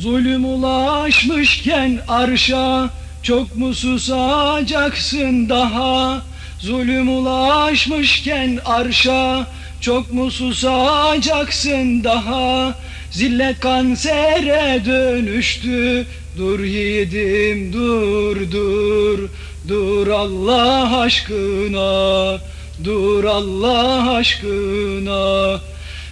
Zulüm ulaşmışken arşa çok mu susacaksın daha? Zulüm ulaşmışken arşa çok mu susacaksın daha? Zillet kansere dönüştü Dur yiğidim dur dur Dur Allah aşkına Dur Allah aşkına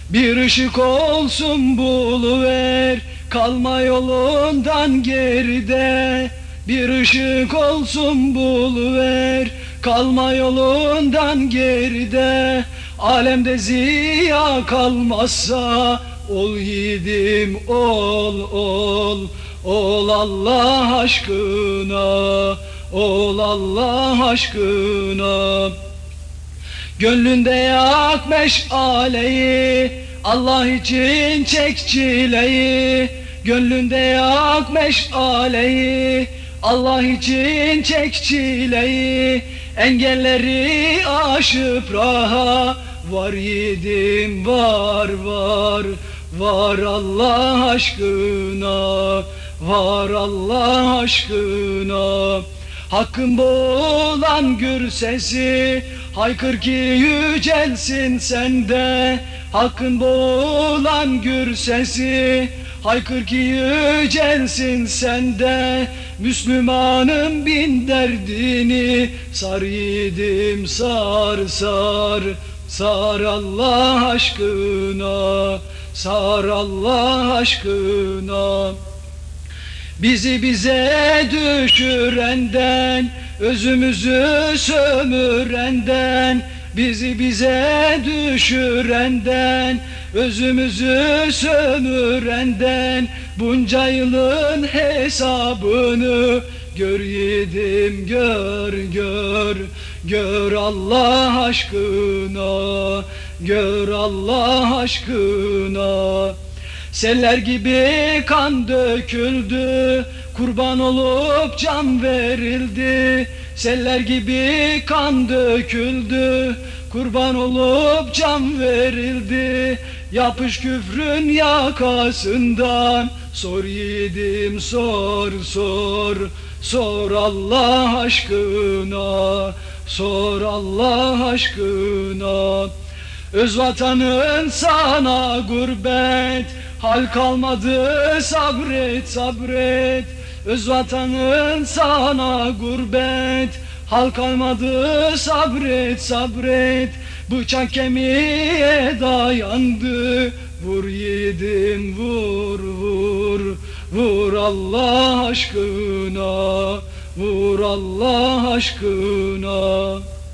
Bir ışık olsun buluver Kalma yolundan geride Bir ışık olsun buluver Kalma yolundan geride Alemde ziya kalmazsa Ol yiğidim ol ol. Ol Allah aşkına Ol Allah aşkına. Gönlünde yak meşaleyi Allah için çek çileyi Gönlünde yak meşaleyi Allah için çek çileyi. Engelleri aşıp raha Var yiğidim var var. Var Allah aşkına Var Allah aşkına. Hakkın boğulan gür sesi Haykır ki yücelsin sende. Hakkın boğulan gür sesi Haykır ki yücelsin sende Müslümanım bin derdini. Sar yiğidim sar sar Sar Allah aşkına Sar Allah aşkına. Bizi bize düşürenden Özümüzü sömürenden Bizi bize düşürenden Özümüzü sömürenden Bunca yılın hesabını Gör yiğidim gör gör Gör Allah aşkına Gör Allah aşkına. Seller gibi kan döküldü Kurban olup can verildi Seller gibi kan döküldü Kurban olup can verildi. Yapış küfrün yakasından Sor yiğidim sor sor. Sor Allah aşkına Sor Allah aşkına. Öz vatanın sana gurbet Hal kalmadı sabret sabret Öz vatanın sana gurbet Hal kalmadı sabret sabret. Bıçak kemiğe dayandı Vur yiğidim vur vur. Vur Allah aşkına Vur Allah aşkına